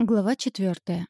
Глава четвертая.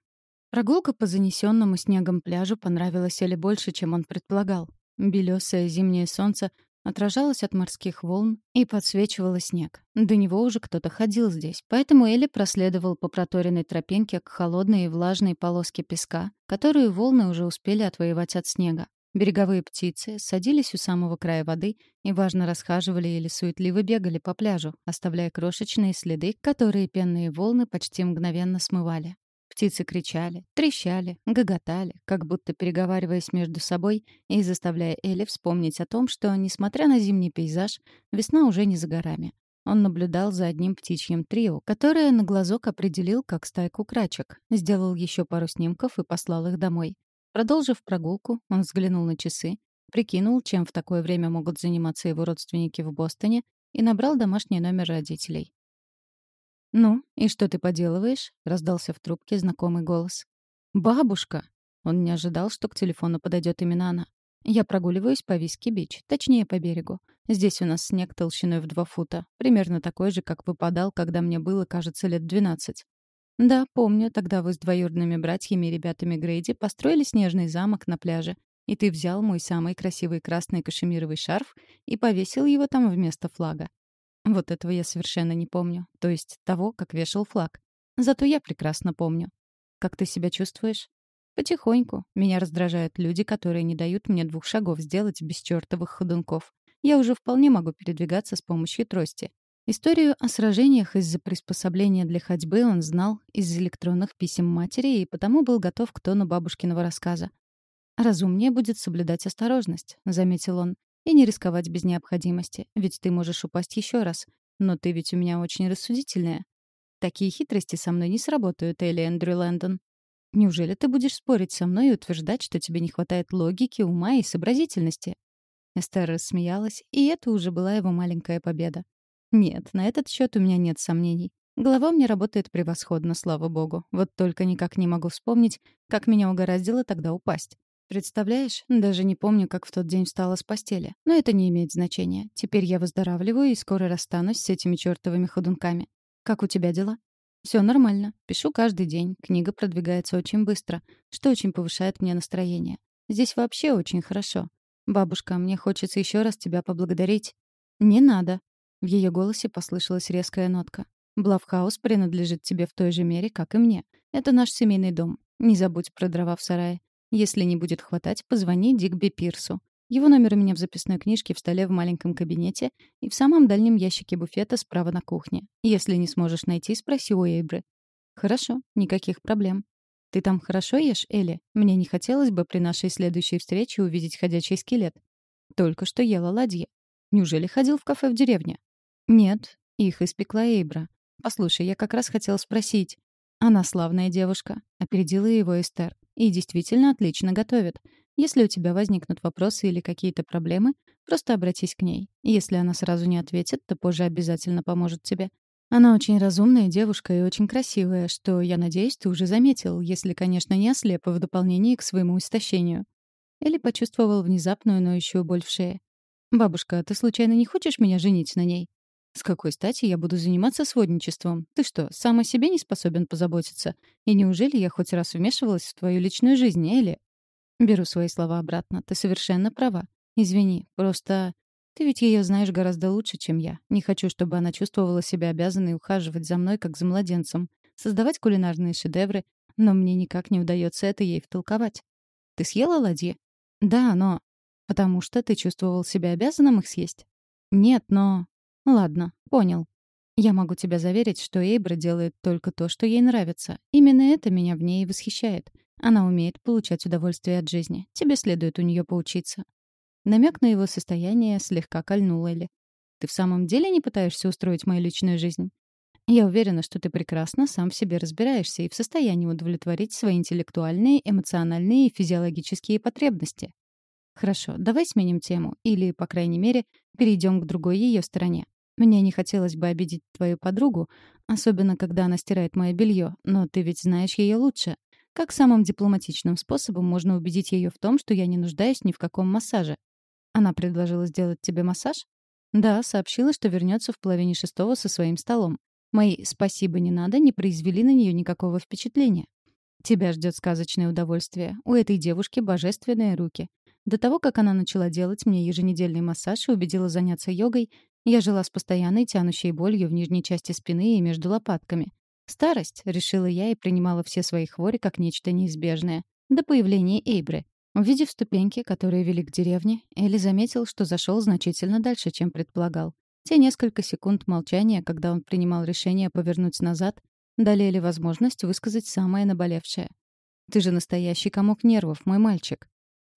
Прогулка по занесенному снегом пляжу понравилась Эле больше, чем он предполагал. Белесое зимнее солнце отражалось от морских волн и подсвечивало снег. До него уже кто-то ходил здесь, поэтому Элли проследовал по проторенной тропинке к холодной и влажной полоске песка, которую волны уже успели отвоевать от снега. Береговые птицы садились у самого края воды и важно расхаживали или суетливо бегали по пляжу, оставляя крошечные следы, которые пенные волны почти мгновенно смывали. Птицы кричали, трещали, гоготали, как будто переговариваясь между собой и заставляя Элли вспомнить о том, что, несмотря на зимний пейзаж, весна уже не за горами. Он наблюдал за одним птичьим трио, которое на глазок определил как стайку крачек, сделал еще пару снимков и послал их домой. Продолжив прогулку, он взглянул на часы, прикинул, чем в такое время могут заниматься его родственники в Бостоне, и набрал домашний номер родителей. «Ну, и что ты поделываешь?» — раздался в трубке знакомый голос. «Бабушка!» Он не ожидал, что к телефону подойдет именно она. «Я прогуливаюсь по Виски-Бич, точнее, по берегу. Здесь у нас снег толщиной в два фута, примерно такой же, как выпадал, когда мне было, кажется, лет двенадцать. Да, помню, тогда вы с двоюродными братьями и ребятами Грейди построили снежный замок на пляже, и ты взял мой самый красивый красный кашемировый шарф и повесил его там вместо флага. Вот этого я совершенно не помню, то есть того, как вешал флаг. Зато я прекрасно помню. Как ты себя чувствуешь? Потихоньку. Меня раздражают люди, которые не дают мне двух шагов сделать без чертовых ходунков. Я уже вполне могу передвигаться с помощью трости. Историю о сражениях из-за приспособления для ходьбы он знал из электронных писем матери и потому был готов к тону бабушкиного рассказа. «Разумнее будет соблюдать осторожность», — заметил он, «и не рисковать без необходимости, ведь ты можешь упасть еще раз. Но ты ведь у меня очень рассудительная. Такие хитрости со мной не сработают, Элли Эндрю Лэндон. Неужели ты будешь спорить со мной и утверждать, что тебе не хватает логики, ума и сообразительности?» Эстер рассмеялась, и это уже была его маленькая победа. Нет, на этот счет у меня нет сомнений. Голова мне работает превосходно, слава богу. Вот только никак не могу вспомнить, как меня угораздило тогда упасть. Представляешь, даже не помню, как в тот день встала с постели. Но это не имеет значения. Теперь я выздоравливаю и скоро расстанусь с этими чертовыми ходунками. Как у тебя дела? Все нормально. Пишу каждый день. Книга продвигается очень быстро, что очень повышает мне настроение. Здесь вообще очень хорошо. Бабушка, мне хочется еще раз тебя поблагодарить. Не надо, в ее голосе послышалась резкая нотка. «Блавхаус принадлежит тебе в той же мере, как и мне. Это наш семейный дом. Не забудь про дрова в сарае. Если не будет хватать, позвони Дигби Пирсу. Его номер у меня в записной книжке в столе в маленьком кабинете и в самом дальнем ящике буфета справа на кухне. Если не сможешь найти, спроси у Эйбры. Хорошо, никаких проблем. Ты там хорошо ешь, Элли? Мне не хотелось бы при нашей следующей встрече увидеть ходячий скелет. Только что ела ладьи. Неужели ходил в кафе в деревне? «Нет, их испекла Эйбра. Послушай, я как раз хотела спросить. Она славная девушка», — опередила его Эстер. «И действительно отлично готовит. Если у тебя возникнут вопросы или какие-то проблемы, просто обратись к ней. Если она сразу не ответит, то позже обязательно поможет тебе. Она очень разумная девушка и очень красивая, что, я надеюсь, ты уже заметил, если, конечно, не ослеп в дополнении к своему истощению». Элли почувствовал внезапную ноющую боль в шее. «Бабушка, ты случайно не хочешь меня женить на ней?» С какой стати я буду заниматься сводничеством? Ты что, сам о себе не способен позаботиться? И неужели я хоть раз вмешивалась в твою личную жизнь, Элли? Беру свои слова обратно. Ты совершенно права. Извини, просто... Ты ведь ее знаешь гораздо лучше, чем я. Не хочу, чтобы она чувствовала себя обязанной ухаживать за мной, как за младенцем. Создавать кулинарные шедевры, но мне никак не удается это ей втолковать. Ты съела ладьи? Да, но... Потому что ты чувствовал себя обязанным их съесть? Нет, но... Ладно, понял. Я могу тебя заверить, что Эйбра делает только то, что ей нравится. Именно это меня в ней восхищает. Она умеет получать удовольствие от жизни. Тебе следует у нее поучиться. Намек на его состояние слегка кольнул Элли. Ты в самом деле не пытаешься устроить мою личную жизнь? Я уверена, что ты прекрасно сам в себе разбираешься и в состоянии удовлетворить свои интеллектуальные, эмоциональные и физиологические потребности. Хорошо, давай сменим тему, или, по крайней мере, перейдем к другой ее стороне. Мне не хотелось бы обидеть твою подругу, особенно когда она стирает мое белье, но ты ведь знаешь ее лучше. Как самым дипломатичным способом можно убедить ее в том, что я не нуждаюсь ни в каком массаже? Она предложила сделать тебе массаж? Да, сообщила, что вернется в половине шестого со своим столом. Мои «спасибо, не надо» не произвели на нее никакого впечатления. Тебя ждет сказочное удовольствие. У этой девушки божественные руки. До того, как она начала делать мне еженедельный массаж и убедила заняться йогой, я жила с постоянной тянущей болью в нижней части спины и между лопатками. Старость, решила я и принимала все свои хвори как нечто неизбежное. До появления Эйбры. Увидев ступеньки, которые вели к деревне, Элли заметил, что зашел значительно дальше, чем предполагал. Те несколько секунд молчания, когда он принимал решение повернуть назад, дали Элли возможность высказать самое наболевшее. «Ты же настоящий комок нервов, мой мальчик.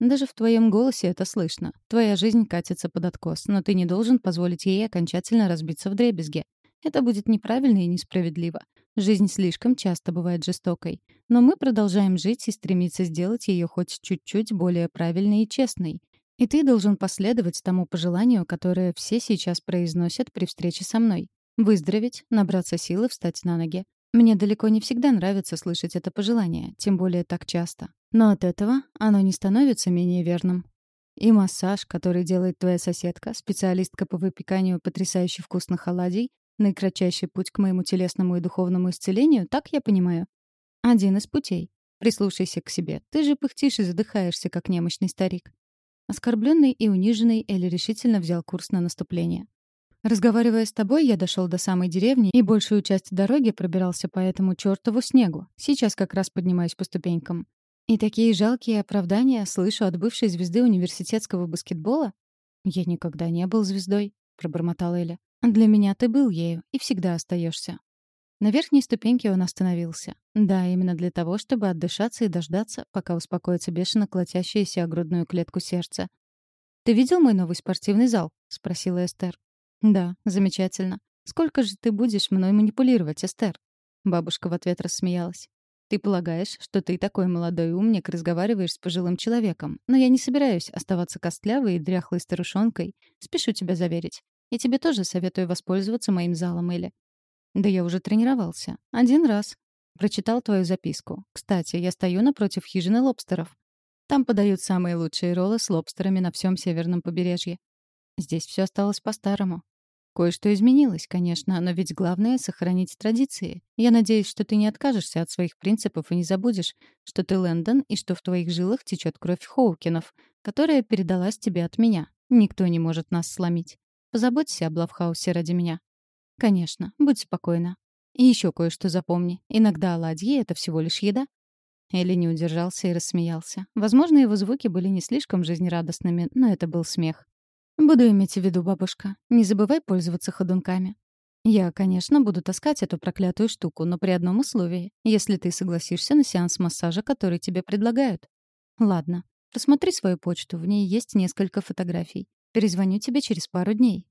Даже в твоем голосе это слышно. Твоя жизнь катится под откос, но ты не должен позволить ей окончательно разбиться в дребезге. Это будет неправильно и несправедливо. Жизнь слишком часто бывает жестокой. Но мы продолжаем жить и стремиться сделать ее хоть чуть-чуть более правильной и честной. И ты должен последовать тому пожеланию, которое все сейчас произносят при встрече со мной. Выздороветь, набраться силы, встать на ноги. Мне далеко не всегда нравится слышать это пожелание, тем более так часто. Но от этого оно не становится менее верным. И массаж, который делает твоя соседка, специалистка по выпеканию потрясающе вкусных оладий, наикратчайший путь к моему телесному и духовному исцелению, так я понимаю. Один из путей. Прислушайся к себе. Ты же пыхтишь и задыхаешься, как немощный старик. Оскорбленный и униженный, Элли решительно взял курс на наступление. Разговаривая с тобой, я дошел до самой деревни и большую часть дороги пробирался по этому чертову снегу. Сейчас как раз поднимаюсь по ступенькам. И такие жалкие оправдания слышу от бывшей звезды университетского баскетбола? Я никогда не был звездой, пробормотал Эля. Для меня ты был ею и всегда остаешься. На верхней ступеньке он остановился. Да, именно для того, чтобы отдышаться и дождаться, пока успокоится бешено колотящееся о грудную клетку сердца. «Ты видел мой новый спортивный зал?» — спросила Эстер. «Да, замечательно. Сколько же ты будешь мной манипулировать, Эстер?» Бабушка в ответ рассмеялась. Ты полагаешь, что ты такой молодой умник разговариваешь с пожилым человеком, но я не собираюсь оставаться костлявой и дряхлой старушонкой. Спешу тебя заверить. И тебе тоже советую воспользоваться моим залом, Элли. Да я уже тренировался. Один раз. Прочитал твою записку. Кстати, я стою напротив хижины лобстеров. Там подают самые лучшие роллы с лобстерами на всем северном побережье. Здесь все осталось по-старому. Кое-что изменилось, конечно, но ведь главное — сохранить традиции. Я надеюсь, что ты не откажешься от своих принципов и не забудешь, что ты Лэндон и что в твоих жилах течет кровь Хоукинов, которая передалась тебе от меня. Никто не может нас сломить. Позаботься об Лавхаусе ради меня. Конечно, будь спокойна. И еще кое-что запомни. Иногда оладьи — это всего лишь еда. Элли не удержался и рассмеялся. Возможно, его звуки были не слишком жизнерадостными, но это был смех. «Буду иметь в виду, бабушка. Не забывай пользоваться ходунками. Я, конечно, буду таскать эту проклятую штуку, но при одном условии, если ты согласишься на сеанс массажа, который тебе предлагают. Ладно, посмотри свою почту, в ней есть несколько фотографий. Перезвоню тебе через пару дней».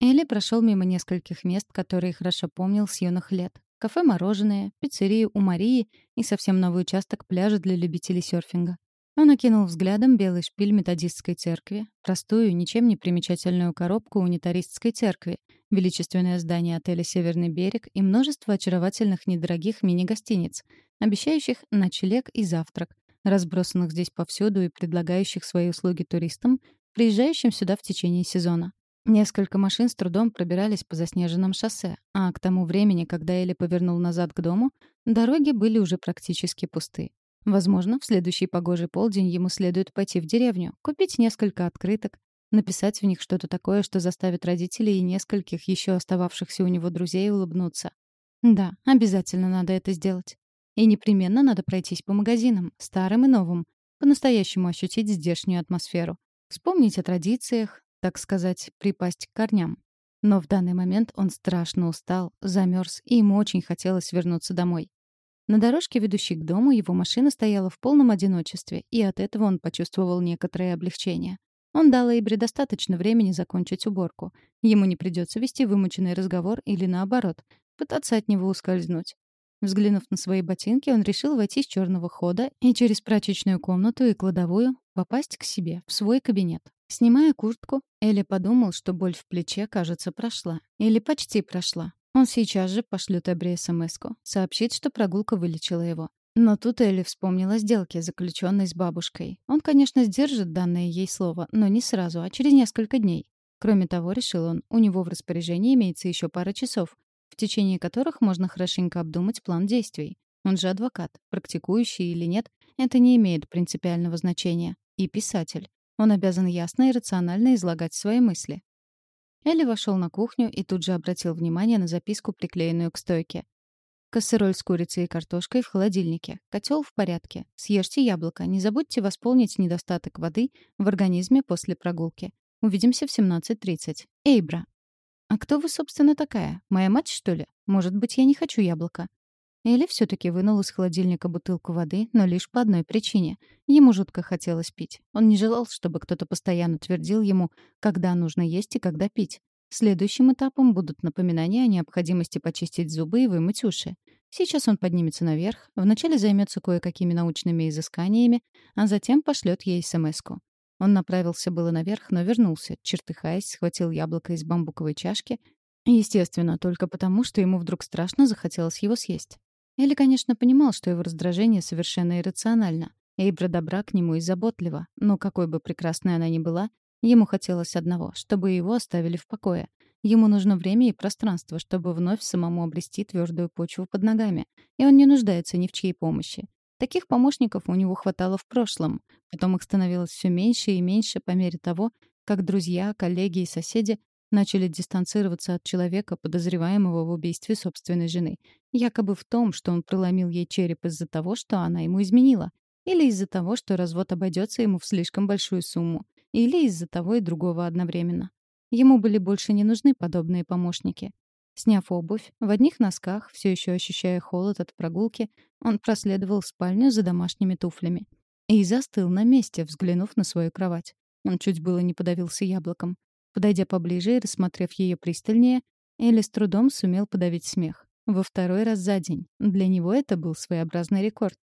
Элли прошел мимо нескольких мест, которые хорошо помнил с юных лет. Кафе-мороженое, пиццерию у Марии и совсем новый участок пляжа для любителей серфинга. Он окинул взглядом белый шпиль методистской церкви, простую, ничем не примечательную коробку унитаристской церкви, величественное здание отеля «Северный берег» и множество очаровательных недорогих мини-гостиниц, обещающих ночлег и завтрак, разбросанных здесь повсюду и предлагающих свои услуги туристам, приезжающим сюда в течение сезона. Несколько машин с трудом пробирались по заснеженным шоссе, а к тому времени, когда Элли повернул назад к дому, дороги были уже практически пусты. Возможно, в следующий погожий полдень ему следует пойти в деревню, купить несколько открыток, написать в них что-то такое, что заставит родителей и нескольких еще остававшихся у него друзей улыбнуться. Да, обязательно надо это сделать. И непременно надо пройтись по магазинам, старым и новым, по-настоящему ощутить здешнюю атмосферу. Вспомнить о традициях, так сказать, припасть к корням. Но в данный момент он страшно устал, замерз, и ему очень хотелось вернуться домой. На дорожке, ведущей к дому, его машина стояла в полном одиночестве, и от этого он почувствовал некоторое облегчение. Он дал Эйбре достаточно времени закончить уборку. Ему не придется вести вымученный разговор или, наоборот, пытаться от него ускользнуть. Взглянув на свои ботинки, он решил войти с черного хода и через прачечную комнату и кладовую попасть к себе, в свой кабинет. Снимая куртку, Элли подумал, что боль в плече, кажется, прошла. Или почти прошла. Он сейчас же пошлет Эбри СМС-ку, сообщит, что прогулка вылечила его. Но тут Элли вспомнила сделки, заключенной с бабушкой. Он, конечно, сдержит данное ей слово, но не сразу, а через несколько дней. Кроме того, решил он, у него в распоряжении имеется еще пара часов, в течение которых можно хорошенько обдумать план действий. Он же адвокат, практикующий или нет, это не имеет принципиального значения. И писатель. Он обязан ясно и рационально излагать свои мысли. Элли вошел на кухню и тут же обратил внимание на записку, приклеенную к стойке. Кассероль с курицей и картошкой в холодильнике. Котел в порядке. Съешьте яблоко. Не забудьте восполнить недостаток воды в организме после прогулки. Увидимся в 17.30. Эйбра. «А кто вы, собственно, такая? Моя мать, что ли? Может быть, я не хочу яблоко?» Элли все таки вынул из холодильника бутылку воды, но лишь по одной причине. Ему жутко хотелось пить. Он не желал, чтобы кто-то постоянно твердил ему, когда нужно есть и когда пить. Следующим этапом будут напоминания о необходимости почистить зубы и вымыть уши. Сейчас он поднимется наверх, вначале займется кое-какими научными изысканиями, а затем пошлет ей СМС-ку. Он направился было наверх, но вернулся, чертыхаясь, схватил яблоко из бамбуковой чашки, естественно, только потому, что ему вдруг страшно захотелось его съесть. Элли, конечно, понимал, что его раздражение совершенно иррационально. Эйбра добра к нему и заботлива, но какой бы прекрасной она ни была, ему хотелось одного — чтобы его оставили в покое. Ему нужно время и пространство, чтобы вновь самому обрести твердую почву под ногами, и он не нуждается ни в чьей помощи. Таких помощников у него хватало в прошлом, потом их становилось все меньше и меньше по мере того, как друзья, коллеги и соседи начали дистанцироваться от человека, подозреваемого в убийстве собственной жены, якобы в том, что он проломил ей череп из-за того, что она ему изменила, или из-за того, что развод обойдется ему в слишком большую сумму, или из-за того и другого одновременно. Ему были больше не нужны подобные помощники. Сняв обувь, в одних носках, все еще ощущая холод от прогулки, он проследовал в спальню за домашними туфлями. И застыл на месте, взглянув на свою кровать. Он чуть было не подавился яблоком. Подойдя поближе и рассмотрев ее пристальнее, Элли с трудом сумел подавить смех. Во второй раз за день. Для него это был своеобразный рекорд.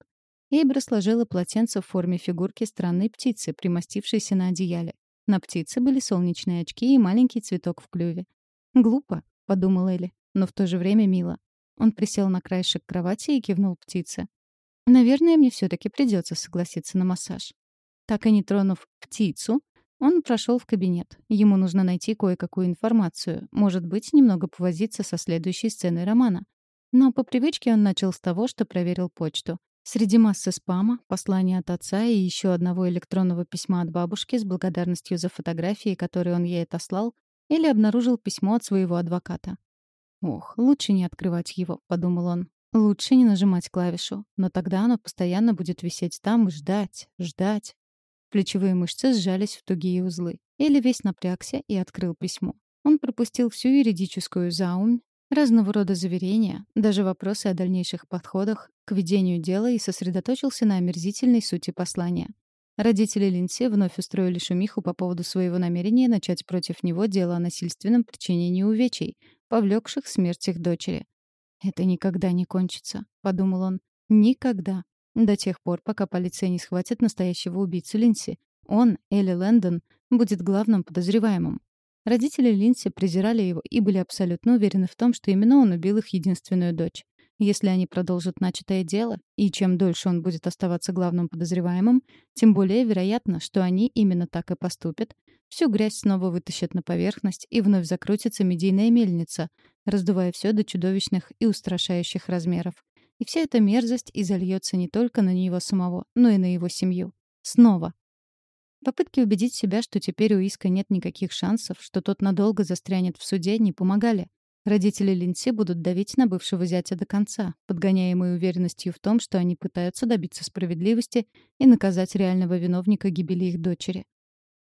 Эйбра сложила полотенце в форме фигурки странной птицы, примостившейся на одеяле. На птице были солнечные очки и маленький цветок в клюве. «Глупо», — подумал Элли, но в то же время мило. Он присел на краешек кровати и кивнул птице. «Наверное, мне все таки придется согласиться на массаж». Так и не тронув птицу, он прошел в кабинет. Ему нужно найти кое-какую информацию, может быть, немного повозиться со следующей сценой романа. Но по привычке он начал с того, что проверил почту. Среди массы спама, послания от отца и еще одного электронного письма от бабушки с благодарностью за фотографии, которые он ей отослал, или обнаружил письмо от своего адвоката. «Ох, лучше не открывать его», — подумал он. «Лучше не нажимать клавишу, но тогда оно постоянно будет висеть там и ждать, ждать, Плечевые мышцы сжались в тугие узлы. Или весь напрягся и открыл письмо. Он пропустил всю юридическую заумь, разного рода заверения, даже вопросы о дальнейших подходах к ведению дела и сосредоточился на омерзительной сути послания. Родители Линси вновь устроили шумиху по поводу своего намерения начать против него дело о насильственном причинении увечий, повлекших смерть их дочери. «Это никогда не кончится», — подумал он. «Никогда. До тех пор, пока полиция не схватит настоящего убийцу Линси. Он, Элли Лэндон, будет главным подозреваемым. Родители Линси презирали его и были абсолютно уверены в том, что именно он убил их единственную дочь. Если они продолжат начатое дело, и чем дольше он будет оставаться главным подозреваемым, тем более вероятно, что они именно так и поступят. Всю грязь снова вытащат на поверхность, и вновь закрутится медийная мельница, раздувая все до чудовищных и устрашающих размеров. И вся эта мерзость изольется не только на него самого, но и на его семью. Снова. Попытки убедить себя, что теперь у Иска нет никаких шансов, что тот надолго застрянет в суде, не помогали. Родители Линси будут давить на бывшего зятя до конца, подгоняемые уверенностью в том, что они пытаются добиться справедливости и наказать реального виновника гибели их дочери.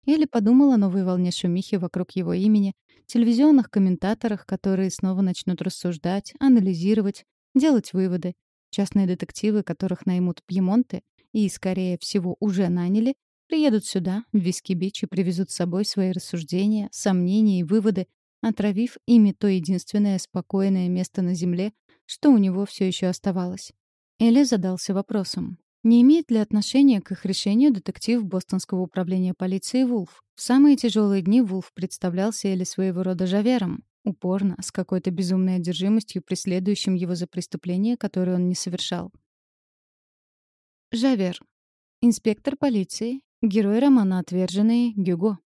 Или подумала о новой волне шумихи вокруг его имени, телевизионных комментаторах, которые снова начнут рассуждать, анализировать, делать выводы. Частные детективы, которых наймут Пьемонты, и, скорее всего, уже наняли, приедут сюда, в Виски-Бич, и привезут с собой свои рассуждения, сомнения и выводы, отравив ими то единственное спокойное место на Земле, что у него все еще оставалось. Элли задался вопросом. Не имеет ли отношения к их решению детектив Бостонского управления полиции Вулф? В самые тяжелые дни Вулф представлялся Элли своего рода Жавером, упорно, с какой-то безумной одержимостью, преследующим его за преступление, которое он не совершал. Жавер. Инспектор полиции. Герой романа «Отверженные» Гюго.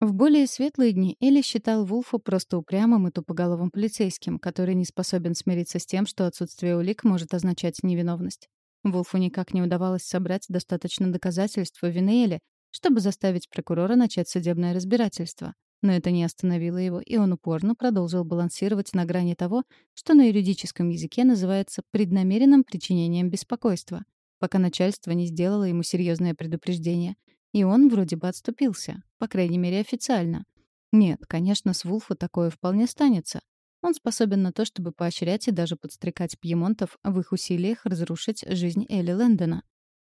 В более светлые дни Элли считал Вулфа просто упрямым и тупоголовым полицейским, который не способен смириться с тем, что отсутствие улик может означать невиновность. Вулфу никак не удавалось собрать достаточно доказательств вины Элли, чтобы заставить прокурора начать судебное разбирательство. Но это не остановило его, и он упорно продолжил балансировать на грани того, что на юридическом языке называется преднамеренным причинением беспокойства, пока начальство не сделало ему серьезное предупреждение. И он вроде бы отступился, по крайней мере официально. Нет, конечно, с Вулфа такое вполне станется. Он способен на то, чтобы поощрять и даже подстрекать пьемонтов в их усилиях разрушить жизнь Элли Лэндона.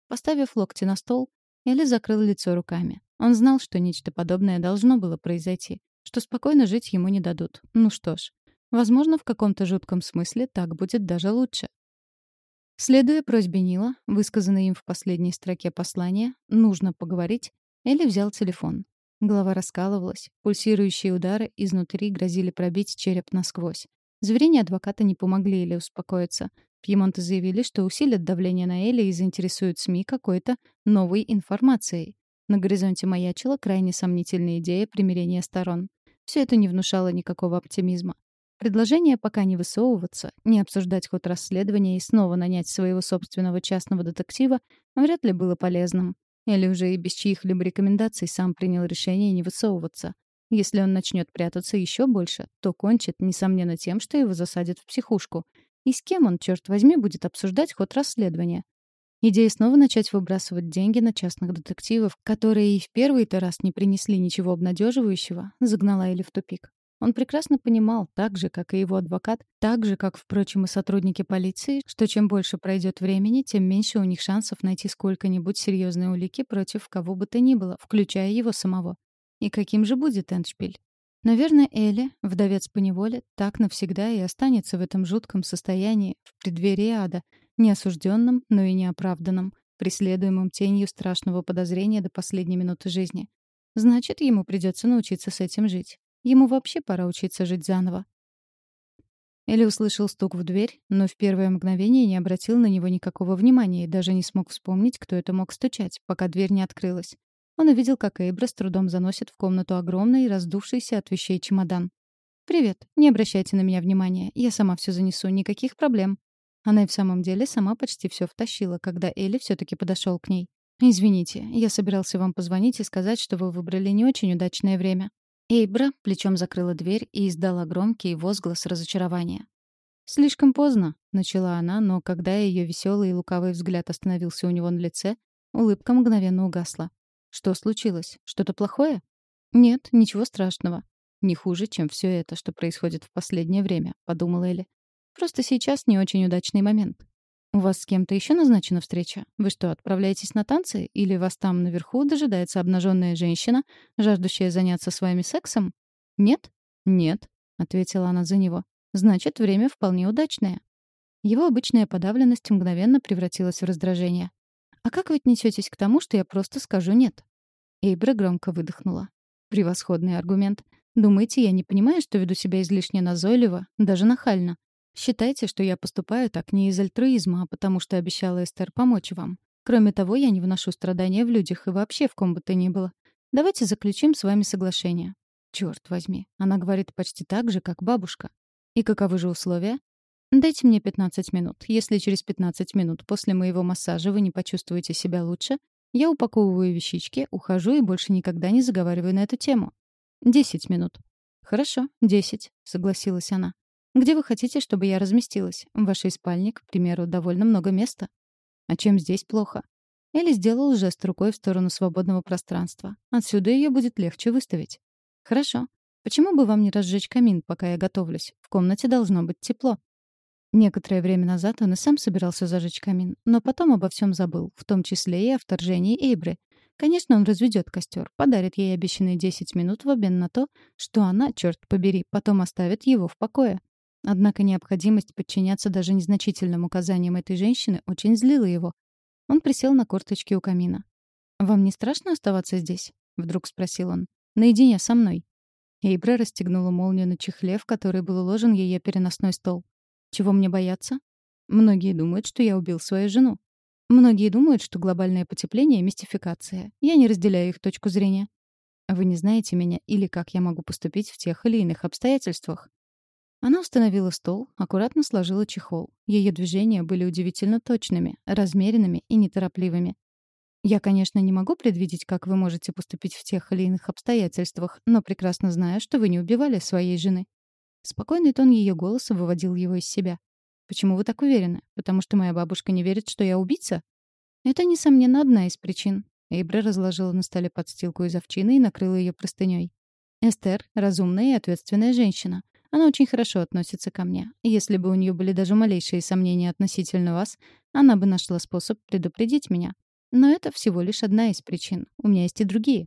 Поставив локти на стол, Элли закрыл лицо руками. Он знал, что нечто подобное должно было произойти, что спокойно жить ему не дадут. Ну что ж, возможно, в каком-то жутком смысле так будет даже лучше. Следуя просьбе Нила, высказанной им в последней строке послания, нужно поговорить, Элли взял телефон. Голова раскалывалась, пульсирующие удары изнутри грозили пробить череп насквозь. Заверения адвоката не помогли Элли успокоиться. Пьемонты заявили, что усилят давление на Элли и заинтересуют СМИ какой-то новой информацией. На горизонте маячила крайне сомнительная идея примирения сторон. Все это не внушало никакого оптимизма. Предложение пока не высовываться, не обсуждать ход расследования и снова нанять своего собственного частного детектива вряд ли было полезным. Или уже и без чьих-либо рекомендаций сам принял решение не высовываться. Если он начнет прятаться еще больше, то кончит, несомненно, тем, что его засадят в психушку. И с кем он, черт возьми, будет обсуждать ход расследования? Идея снова начать выбрасывать деньги на частных детективов, которые и в первый-то раз не принесли ничего обнадеживающего, загнала Эли в тупик. Он прекрасно понимал, так же, как и его адвокат, так же, как, впрочем, и сотрудники полиции, что чем больше пройдет времени, тем меньше у них шансов найти сколько-нибудь серьезные улики против кого бы то ни было, включая его самого. И каким же будет Эндшпиль? Наверное, Элли, вдовец по неволе, так навсегда и останется в этом жутком состоянии, в преддверии ада — неосужденным, но и неоправданным, преследуемым тенью страшного подозрения до последней минуты жизни. Значит, ему придется научиться с этим жить. Ему вообще пора учиться жить заново. Элли услышал стук в дверь, но в первое мгновение не обратил на него никакого внимания и даже не смог вспомнить, кто это мог стучать, пока дверь не открылась. Он увидел, как Эйбра с трудом заносит в комнату огромный, раздувшийся от вещей чемодан. «Привет. Не обращайте на меня внимания. Я сама все занесу. Никаких проблем», она и в самом деле сама почти все втащила, когда Элли все таки подошел к ней. «Извините, я собирался вам позвонить и сказать, что вы выбрали не очень удачное время». Эйбра плечом закрыла дверь и издала громкий возглас разочарования. «Слишком поздно», — начала она, но когда ее веселый и лукавый взгляд остановился у него на лице, улыбка мгновенно угасла. «Что случилось? Что-то плохое?» «Нет, ничего страшного. Не хуже, чем все это, что происходит в последнее время», — подумала Элли. Просто сейчас не очень удачный момент. У вас с кем-то еще назначена встреча? Вы что, отправляетесь на танцы? Или вас там наверху дожидается обнаженная женщина, жаждущая заняться с вами сексом? Нет? Нет, ответила она за него. Значит, время вполне удачное. Его обычная подавленность мгновенно превратилась в раздражение. «А как вы отнесетесь к тому, что я просто скажу «нет»?» Эйбра громко выдохнула. «Превосходный аргумент. Думаете, я не понимаю, что веду себя излишне назойливо, даже нахально? Считайте, что я поступаю так не из альтруизма, а потому что обещала Эстер помочь вам. Кроме того, я не вношу страдания в людях и вообще в ком бы то ни было. Давайте заключим с вами соглашение. Черт возьми, она говорит почти так же, как бабушка. И каковы же условия? Дайте мне 15 минут. Если через 15 минут после моего массажа вы не почувствуете себя лучше, я упаковываю вещички, ухожу и больше никогда не заговариваю на эту тему. 10 минут. Хорошо, 10, согласилась она. Где вы хотите, чтобы я разместилась? В вашей спальне, к примеру, довольно много места. А чем здесь плохо? Элли сделал жест рукой в сторону свободного пространства. Отсюда ее будет легче выставить. Хорошо. Почему бы вам не разжечь камин, пока я готовлюсь? В комнате должно быть тепло. Некоторое время назад он и сам собирался зажечь камин, но потом обо всем забыл, в том числе и о вторжении Эйбры. Конечно, он разведет костер, подарит ей обещанные 10 минут в обмен на то, что она, черт побери, потом оставит его в покое. Однако необходимость подчиняться даже незначительным указаниям этой женщины очень злила его. Он присел на корточки у камина. «Вам не страшно оставаться здесь?» — вдруг спросил он. «Наедине со мной». Эйбра расстегнула молнию на чехле, в который был уложен ее переносной стол. «Чего мне бояться?» «Многие думают, что я убил свою жену. Многие думают, что глобальное потепление — мистификация. Я не разделяю их точку зрения. Вы не знаете меня или как я могу поступить в тех или иных обстоятельствах. Она установила стол, аккуратно сложила чехол. Ее движения были удивительно точными, размеренными и неторопливыми. Я, конечно, не могу предвидеть, как вы можете поступить в тех или иных обстоятельствах, но прекрасно знаю, что вы не убивали своей жены. Спокойный тон ее голоса выводил его из себя. Почему вы так уверены? Потому что моя бабушка не верит, что я убийца? Это, несомненно, одна из причин. Эйбра разложила на столе подстилку из овчины и накрыла ее простыней. Эстер — разумная и ответственная женщина. Она очень хорошо относится ко мне. Если бы у нее были даже малейшие сомнения относительно вас, она бы нашла способ предупредить меня. Но это всего лишь одна из причин. У меня есть и другие.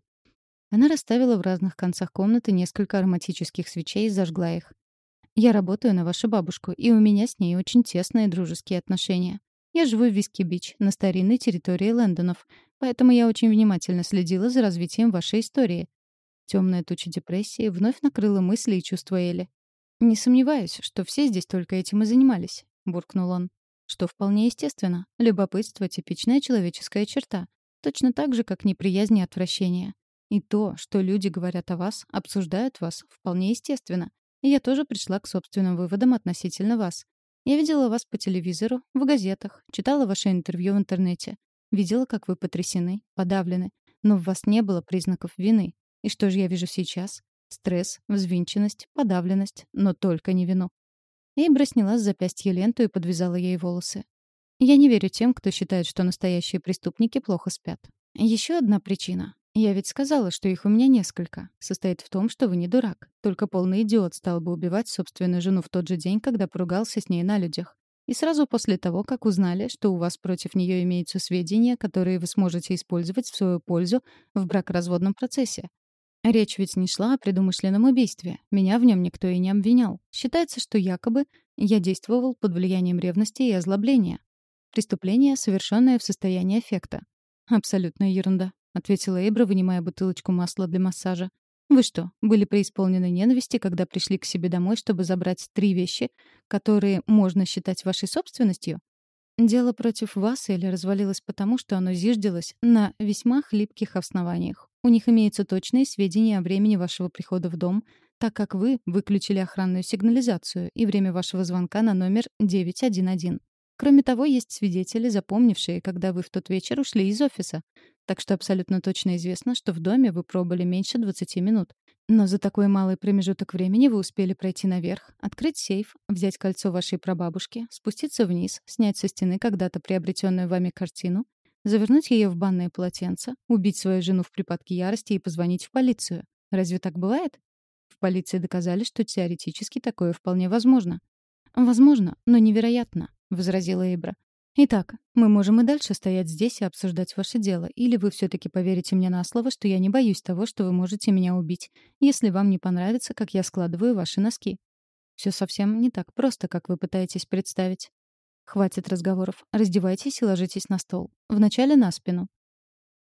Она расставила в разных концах комнаты несколько ароматических свечей и зажгла их. Я работаю на вашу бабушку, и у меня с ней очень тесные дружеские отношения. Я живу в Виски-Бич, на старинной территории Лэндонов, поэтому я очень внимательно следила за развитием вашей истории. Темная туча депрессии вновь накрыла мысли и чувства Эли. «Не сомневаюсь, что все здесь только этим и занимались», — буркнул он. «Что вполне естественно. Любопытство — типичная человеческая черта. Точно так же, как неприязнь и отвращение. И то, что люди говорят о вас, обсуждают вас, вполне естественно. И я тоже пришла к собственным выводам относительно вас. Я видела вас по телевизору, в газетах, читала ваше интервью в интернете. Видела, как вы потрясены, подавлены. Но в вас не было признаков вины. И что же я вижу сейчас? Стресс, взвинченность, подавленность, но только не вину. Эйбра сняла с запястья ленту и подвязала ей волосы. Я не верю тем, кто считает, что настоящие преступники плохо спят. Еще одна причина. Я ведь сказала, что их у меня несколько. Состоит в том, что вы не дурак. Только полный идиот стал бы убивать собственную жену в тот же день, когда поругался с ней на людях. И сразу после того, как узнали, что у вас против нее имеются сведения, которые вы сможете использовать в свою пользу в бракоразводном процессе. Речь ведь не шла о предумышленном убийстве. Меня в нем никто и не обвинял. Считается, что якобы я действовал под влиянием ревности и озлобления. Преступление, совершенное в состоянии эффекта. Абсолютная ерунда, ответила Эйбра, вынимая бутылочку масла для массажа. Вы что, были преисполнены ненависти, когда пришли к себе домой, чтобы забрать три вещи, которые можно считать вашей собственностью? Дело против вас или развалилось потому, что оно зиждилось на весьма хлипких основаниях. У них имеются точные сведения о времени вашего прихода в дом, так как вы выключили охранную сигнализацию и время вашего звонка на номер 911. Кроме того, есть свидетели, запомнившие, когда вы в тот вечер ушли из офиса. Так что абсолютно точно известно, что в доме вы пробыли меньше 20 минут. Но за такой малый промежуток времени вы успели пройти наверх, открыть сейф, взять кольцо вашей прабабушки, спуститься вниз, снять со стены когда-то приобретенную вами картину, Завернуть ее в банное полотенце, убить свою жену в припадке ярости и позвонить в полицию. Разве так бывает? В полиции доказали, что теоретически такое вполне возможно. «Возможно, но невероятно», — возразила Эйбра. «Итак, мы можем и дальше стоять здесь и обсуждать ваше дело, или вы все-таки поверите мне на слово, что я не боюсь того, что вы можете меня убить, если вам не понравится, как я складываю ваши носки. Все совсем не так просто, как вы пытаетесь представить. Хватит разговоров. Раздевайтесь и ложитесь на стол. Вначале на спину.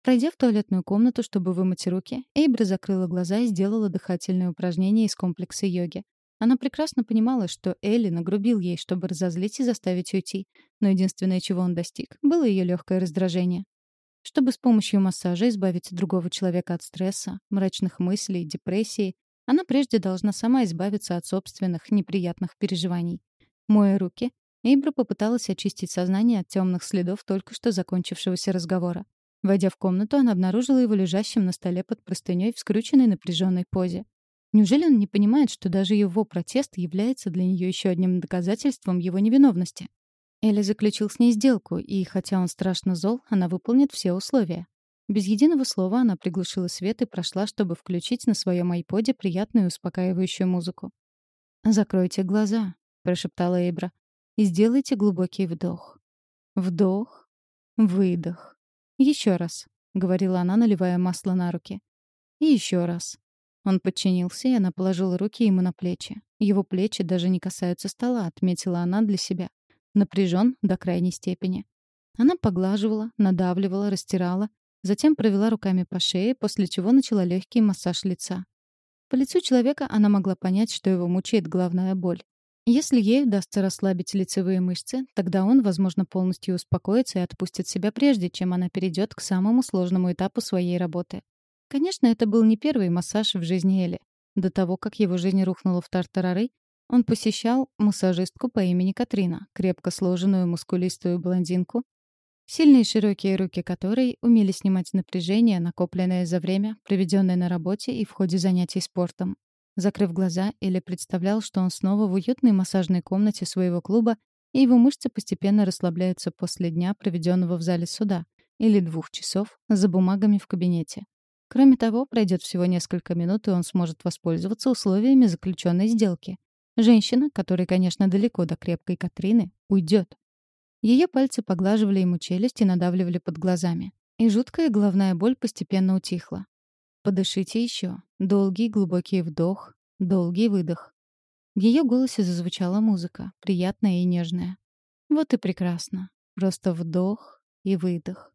Пройдя в туалетную комнату, чтобы вымыть руки, Эйбра закрыла глаза и сделала дыхательные упражнения из комплекса йоги. Она прекрасно понимала, что Элли нагрубил ей, чтобы разозлить и заставить уйти, но единственное, чего он достиг, было ее легкое раздражение. Чтобы с помощью массажа избавить другого человека от стресса, мрачных мыслей, депрессии, она прежде должна сама избавиться от собственных неприятных переживаний. Моя руки, Эйбра попыталась очистить сознание от темных следов только что закончившегося разговора. Войдя в комнату, она обнаружила его лежащим на столе под простыней в скрученной напряженной позе. Неужели он не понимает, что даже его протест является для нее еще одним доказательством его невиновности? Элли заключил с ней сделку, и, хотя он страшно зол, она выполнит все условия. Без единого слова она приглушила свет и прошла, чтобы включить на своем айподе приятную успокаивающую музыку. «Закройте глаза», — прошептала Эйбра и сделайте глубокий вдох. Вдох, выдох. Еще раз, говорила она, наливая масло на руки. И еще раз. Он подчинился, и она положила руки ему на плечи. Его плечи даже не касаются стола, отметила она для себя. Напряжен до крайней степени. Она поглаживала, надавливала, растирала, затем провела руками по шее, после чего начала легкий массаж лица. По лицу человека она могла понять, что его мучает главная боль. Если ей удастся расслабить лицевые мышцы, тогда он, возможно, полностью успокоится и отпустит себя прежде, чем она перейдет к самому сложному этапу своей работы. Конечно, это был не первый массаж в жизни Эли. До того, как его жизнь рухнула в тартарары, он посещал массажистку по имени Катрина, крепко сложенную мускулистую блондинку, сильные широкие руки которой умели снимать напряжение, накопленное за время, проведенное на работе и в ходе занятий спортом. Закрыв глаза, Эли представлял, что он снова в уютной массажной комнате своего клуба, и его мышцы постепенно расслабляются после дня, проведенного в зале суда, или двух часов за бумагами в кабинете. Кроме того, пройдет всего несколько минут, и он сможет воспользоваться условиями заключенной сделки. Женщина, которая, конечно, далеко до крепкой Катрины, уйдет. Ее пальцы поглаживали ему челюсть и надавливали под глазами. И жуткая головная боль постепенно утихла. Подышите еще. Долгий глубокий вдох, долгий выдох. В ее голосе зазвучала музыка, приятная и нежная. Вот и прекрасно. Просто вдох и выдох.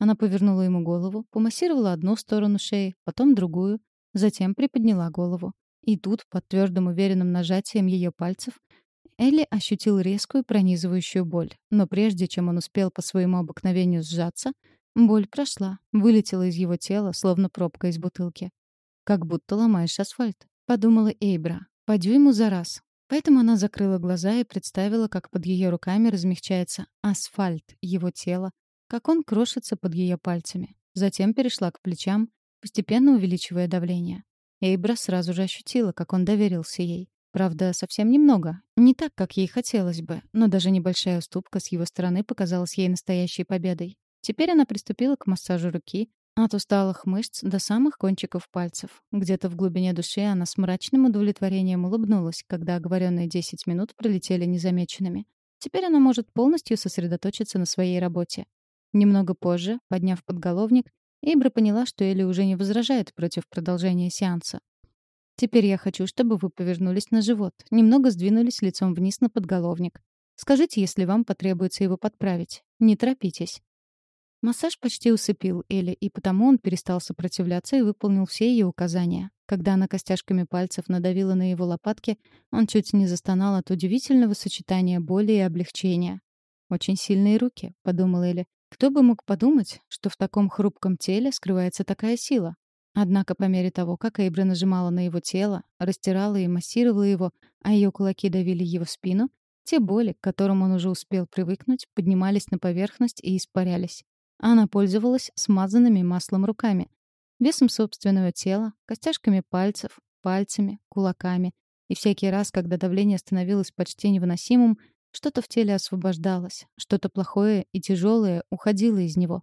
Она повернула ему голову, помассировала одну сторону шеи, потом другую, затем приподняла голову. И тут, под твердым уверенным нажатием ее пальцев, Элли ощутил резкую пронизывающую боль. Но прежде чем он успел по своему обыкновению сжаться, боль прошла, вылетела из его тела, словно пробка из бутылки. «Как будто ломаешь асфальт», — подумала Эйбра. «По дюйму за раз». Поэтому она закрыла глаза и представила, как под ее руками размягчается асфальт его тела, как он крошится под ее пальцами. Затем перешла к плечам, постепенно увеличивая давление. Эйбра сразу же ощутила, как он доверился ей. Правда, совсем немного. Не так, как ей хотелось бы, но даже небольшая уступка с его стороны показалась ей настоящей победой. Теперь она приступила к массажу руки, от усталых мышц до самых кончиков пальцев. Где-то в глубине души она с мрачным удовлетворением улыбнулась, когда оговоренные 10 минут пролетели незамеченными. Теперь она может полностью сосредоточиться на своей работе. Немного позже, подняв подголовник, Эйбра поняла, что Элли уже не возражает против продолжения сеанса. «Теперь я хочу, чтобы вы повернулись на живот, немного сдвинулись лицом вниз на подголовник. Скажите, если вам потребуется его подправить. Не торопитесь». Массаж почти усыпил Элли, и потому он перестал сопротивляться и выполнил все ее указания. Когда она костяшками пальцев надавила на его лопатки, он чуть не застонал от удивительного сочетания боли и облегчения. «Очень сильные руки», — подумала Элли. Кто бы мог подумать, что в таком хрупком теле скрывается такая сила? Однако по мере того, как Эйбра нажимала на его тело, растирала и массировала его, а ее кулаки давили его спину, те боли, к которым он уже успел привыкнуть, поднимались на поверхность и испарялись. Она пользовалась смазанными маслом руками, весом собственного тела, костяшками пальцев, пальцами, кулаками. И всякий раз, когда давление становилось почти невыносимым, что-то в теле освобождалось, что-то плохое и тяжелое уходило из него.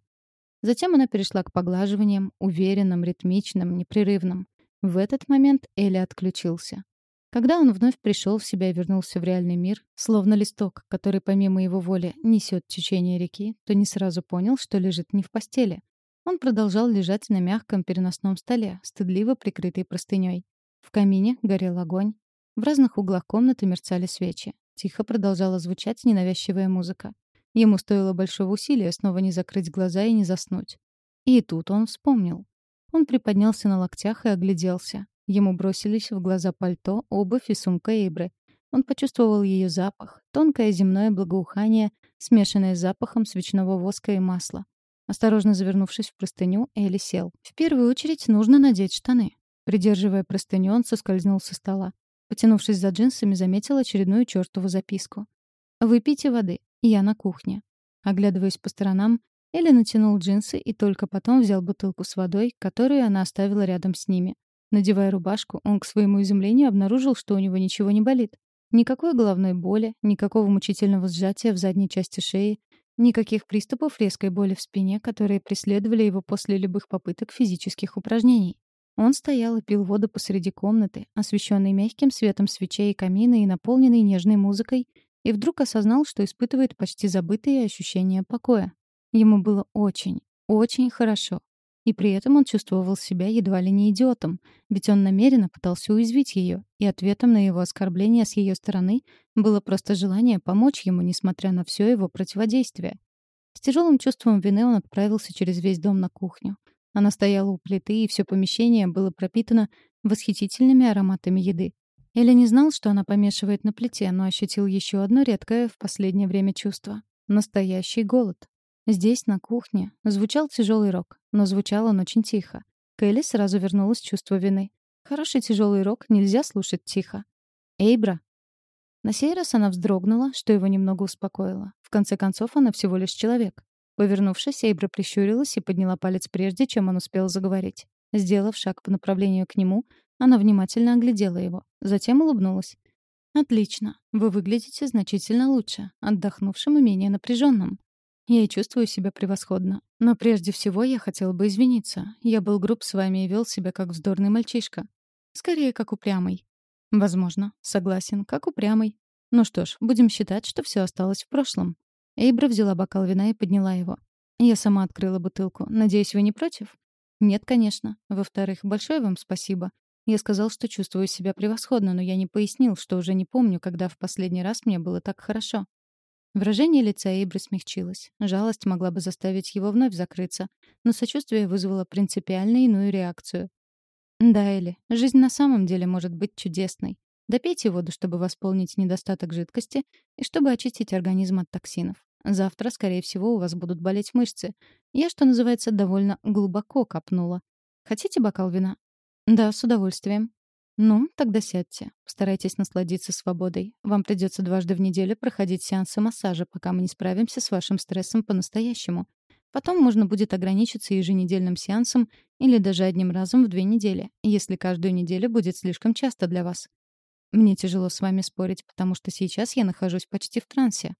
Затем она перешла к поглаживаниям, уверенным, ритмичным, непрерывным. В этот момент Элли отключился. Когда он вновь пришел в себя и вернулся в реальный мир, словно листок, который помимо его воли несет течение реки, то не сразу понял, что лежит не в постели. Он продолжал лежать на мягком переносном столе, стыдливо прикрытый простыней. В камине горел огонь. В разных углах комнаты мерцали свечи. Тихо продолжала звучать ненавязчивая музыка. Ему стоило большого усилия снова не закрыть глаза и не заснуть. И тут он вспомнил. Он приподнялся на локтях и огляделся. Ему бросились в глаза пальто, обувь и сумка Эйбры. Он почувствовал ее запах, тонкое земное благоухание, смешанное с запахом свечного воска и масла. Осторожно завернувшись в простыню, Элли сел. В первую очередь нужно надеть штаны. Придерживая простыню, он соскользнул со стола. Потянувшись за джинсами, заметил очередную чертову записку. «Выпейте воды. Я на кухне». Оглядываясь по сторонам, Элли натянул джинсы и только потом взял бутылку с водой, которую она оставила рядом с ними. Надевая рубашку, он к своему изумлению обнаружил, что у него ничего не болит. Никакой головной боли, никакого мучительного сжатия в задней части шеи, никаких приступов резкой боли в спине, которые преследовали его после любых попыток физических упражнений. Он стоял и пил воду посреди комнаты, освещенной мягким светом свечей и камина и наполненной нежной музыкой, и вдруг осознал, что испытывает почти забытые ощущения покоя. Ему было очень, очень хорошо. И при этом он чувствовал себя едва ли не идиотом, ведь он намеренно пытался уязвить ее, и ответом на его оскорбление с ее стороны было просто желание помочь ему, несмотря на все его противодействие. С тяжелым чувством вины он отправился через весь дом на кухню. Она стояла у плиты, и все помещение было пропитано восхитительными ароматами еды. Эля не знал, что она помешивает на плите, но ощутил еще одно редкое в последнее время чувство — настоящий голод. Здесь, на кухне, звучал тяжелый рок, но звучал он очень тихо. Кэлли сразу вернулось чувство вины. Хороший тяжелый рок нельзя слушать тихо. «Эйбра!» На сей раз она вздрогнула, что его немного успокоило. В конце концов, она всего лишь человек. Повернувшись, Эйбра прищурилась и подняла палец прежде, чем он успел заговорить. Сделав шаг по направлению к нему, она внимательно оглядела его, затем улыбнулась. «Отлично. Вы выглядите значительно лучше, отдохнувшим и менее напряженным. Я и чувствую себя превосходно. Но прежде всего я хотела бы извиниться. Я был груб с вами и вел себя как вздорный мальчишка. Скорее, как упрямый. Возможно. Согласен, как упрямый. Ну что ж, будем считать, что все осталось в прошлом. Эйбра взяла бокал вина и подняла его. Я сама открыла бутылку. Надеюсь, вы не против? Нет, конечно. Во-вторых, большое вам спасибо. Я сказал, что чувствую себя превосходно, но я не пояснил, что уже не помню, когда в последний раз мне было так хорошо. Выражение лица Эйбры смягчилось. Жалость могла бы заставить его вновь закрыться, но сочувствие вызвало принципиально иную реакцию. «Да, Элли, жизнь на самом деле может быть чудесной. Допейте воду, чтобы восполнить недостаток жидкости и чтобы очистить организм от токсинов. Завтра, скорее всего, у вас будут болеть мышцы. Я, что называется, довольно глубоко копнула. Хотите бокал вина? «Да, с удовольствием». «Ну, тогда сядьте. Постарайтесь насладиться свободой. Вам придется дважды в неделю проходить сеансы массажа, пока мы не справимся с вашим стрессом по-настоящему. Потом можно будет ограничиться еженедельным сеансом или даже одним разом в две недели, если каждую неделю будет слишком часто для вас. Мне тяжело с вами спорить, потому что сейчас я нахожусь почти в трансе.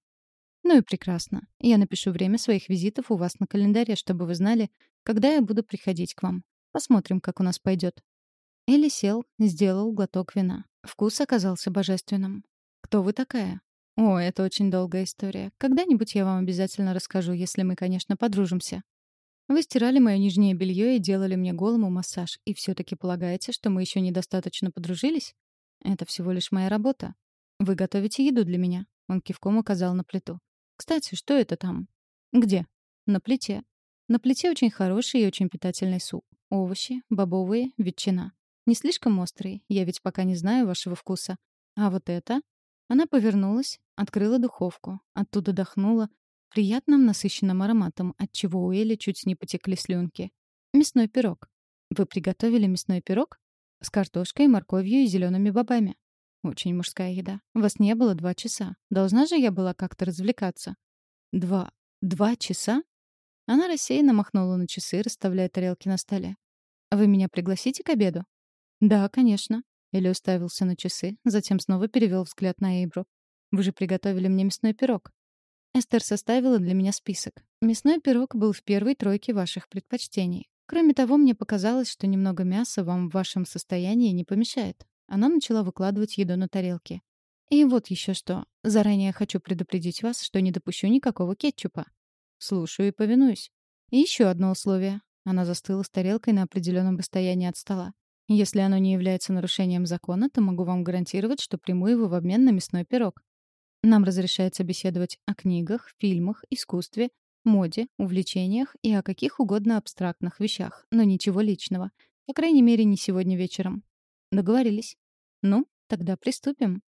Ну и прекрасно. Я напишу время своих визитов у вас на календаре, чтобы вы знали, когда я буду приходить к вам. Посмотрим, как у нас пойдет. Элли сел, сделал глоток вина. Вкус оказался божественным. «Кто вы такая?» «О, это очень долгая история. Когда-нибудь я вам обязательно расскажу, если мы, конечно, подружимся». «Вы стирали мое нижнее белье и делали мне голому массаж, и все таки полагаете, что мы еще недостаточно подружились?» «Это всего лишь моя работа. Вы готовите еду для меня?» Он кивком указал на плиту. «Кстати, что это там?» «Где?» «На плите. На плите очень хороший и очень питательный суп. Овощи, бобовые, ветчина. Не слишком острый, я ведь пока не знаю вашего вкуса. А вот это? Она повернулась, открыла духовку, оттуда дохнула приятным насыщенным ароматом, от чего у Эли чуть не потекли слюнки. Мясной пирог. Вы приготовили мясной пирог? С картошкой, морковью и зелеными бобами. Очень мужская еда. Вас не было два часа. Должна же я была как-то развлекаться. Два... Два часа? Она рассеянно махнула на часы, расставляя тарелки на столе. «Вы меня пригласите к обеду?» «Да, конечно». Элли уставился на часы, затем снова перевел взгляд на Эйбру. «Вы же приготовили мне мясной пирог». Эстер составила для меня список. Мясной пирог был в первой тройке ваших предпочтений. Кроме того, мне показалось, что немного мяса вам в вашем состоянии не помешает. Она начала выкладывать еду на тарелки. И вот еще что. Заранее хочу предупредить вас, что не допущу никакого кетчупа. Слушаю и повинуюсь. И еще одно условие. Она застыла с тарелкой на определенном расстоянии от стола. Если оно не является нарушением закона, то могу вам гарантировать, что приму его в обмен на мясной пирог. Нам разрешается беседовать о книгах, фильмах, искусстве, моде, увлечениях и о каких угодно абстрактных вещах, но ничего личного. По крайней мере, не сегодня вечером. Договорились. Ну, тогда приступим.